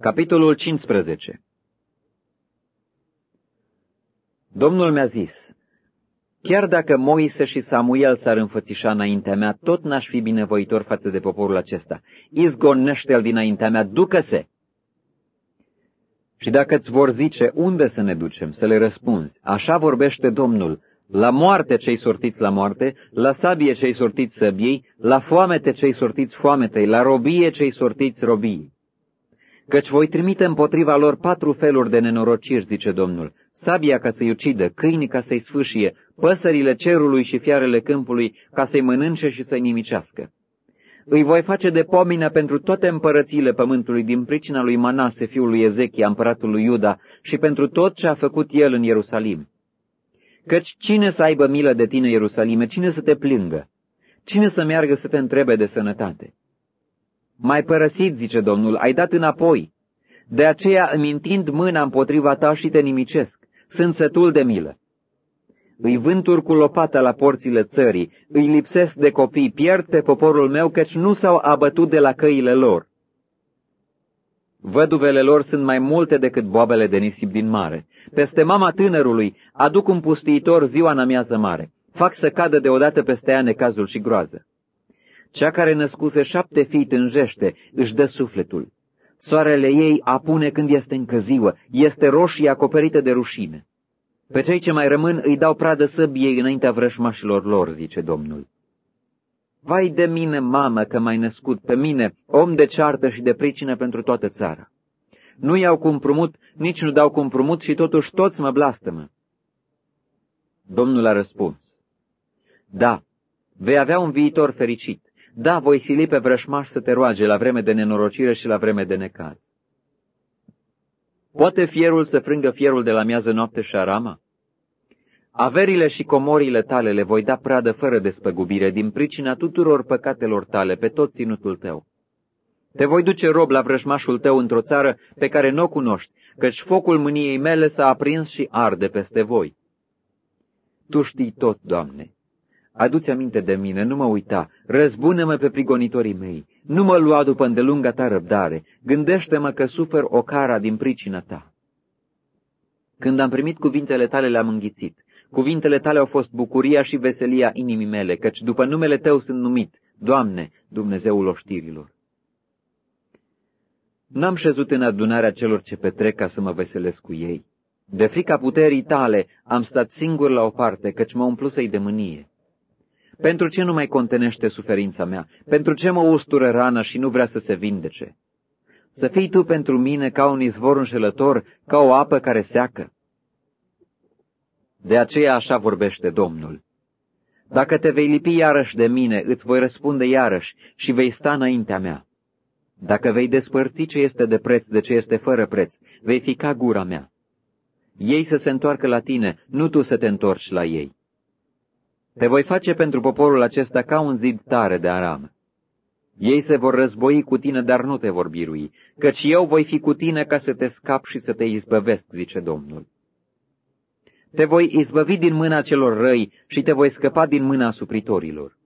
Capitolul 15 Domnul mi-a zis, Chiar dacă Moise și Samuel s-ar înfățișa înaintea mea, tot n-aș fi binevoitor față de poporul acesta. Izgonește-l dinaintea mea, ducă-se! Și dacă îți vor zice, unde să ne ducem, să le răspunzi, așa vorbește Domnul, la moarte cei sortiți la moarte, la sabie cei sortiți săbiei, la foamete cei sortiți foametei, la robie cei sortiți robii. Căci voi trimite împotriva lor patru feluri de nenorociri, zice Domnul, sabia ca să-i ucidă, câinii ca să-i sfâșie, păsările cerului și fiarele câmpului ca să-i mănânce și să-i nimicească. Îi voi face de pomină pentru toate împărățiile pământului din pricina lui Manase, fiul lui Ezechia, împăratul lui Iuda, și pentru tot ce a făcut el în Ierusalim. Căci cine să aibă milă de tine, Ierusalime, cine să te plângă? Cine să meargă să te întrebe de sănătate? Mai părăsit, zice Domnul, ai dat înapoi. De aceea îmi întind mâna împotriva ta și te nimicesc. Sunt sătul de milă. Îi vânturi cu lopata la porțile țării, îi lipsesc de copii, pierd pe poporul meu, căci nu s-au abătut de la căile lor. Văduvele lor sunt mai multe decât boabele de nisip din mare. Peste mama tânărului aduc un pustiitor ziua în amiază mare. Fac să cadă deodată peste ea necazul și groază. Cea care născuse șapte fii tânjește, își dă sufletul. Soarele ei apune când este încă ziua, este roșie acoperită de rușine. Pe cei ce mai rămân îi dau pradă săbiei înaintea vrășmașilor lor, zice Domnul. Vai de mine, mamă, că m-ai născut, pe mine, om de ceartă și de pricină pentru toată țara. Nu iau cumprumut, nici nu dau cumprumut și totuși toți mă blastămă. Domnul a răspuns. Da, vei avea un viitor fericit. Da, voi sili pe vrășmaș să te roage la vreme de nenorocire și la vreme de necaz. Poate fierul să frângă fierul de la miază noapte și arama? Averile și comorile tale le voi da pradă fără despăgubire din pricina tuturor păcatelor tale pe tot ținutul tău. Te voi duce rob la vrăjmașul tău într-o țară pe care nu o cunoști, căci focul mâniei mele s-a aprins și arde peste voi. Tu știi tot, Doamne. Adu-ți aminte de mine, nu mă uita, răzbună-mă pe prigonitorii mei, nu mă lua după îndelunga ta răbdare, gândește-mă că sufer o cara din pricina ta. Când am primit cuvintele tale, le-am înghițit. Cuvintele tale au fost bucuria și veselia inimii mele, căci după numele tău sunt numit, Doamne, Dumnezeul oștirilor. N-am șezut în adunarea celor ce petrec ca să mă veselesc cu ei. De frica puterii tale am stat singur la o parte, căci mă umplusei de mânie. Pentru ce nu mai contenește suferința mea? Pentru ce mă ustură rana și nu vrea să se vindece? Să fii tu pentru mine ca un izvor înșelător, ca o apă care seacă. De aceea așa vorbește Domnul. Dacă te vei lipi iarăși de mine, îți voi răspunde iarăși și vei sta înaintea mea. Dacă vei despărți ce este de preț de ce este fără preț, vei fi ca gura mea. Ei să se întoarcă la tine, nu tu să te întorci la ei. Te voi face pentru poporul acesta ca un zid tare de aramă. Ei se vor război cu tine, dar nu te vor birui, căci eu voi fi cu tine ca să te scap și să te izbăvesc, zice Domnul. Te voi izbăvi din mâna celor răi și te voi scăpa din mâna supritorilor.